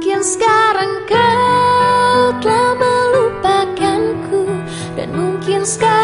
Mungkin sekarang kau telah melupakanku. Dan mungkin sekarang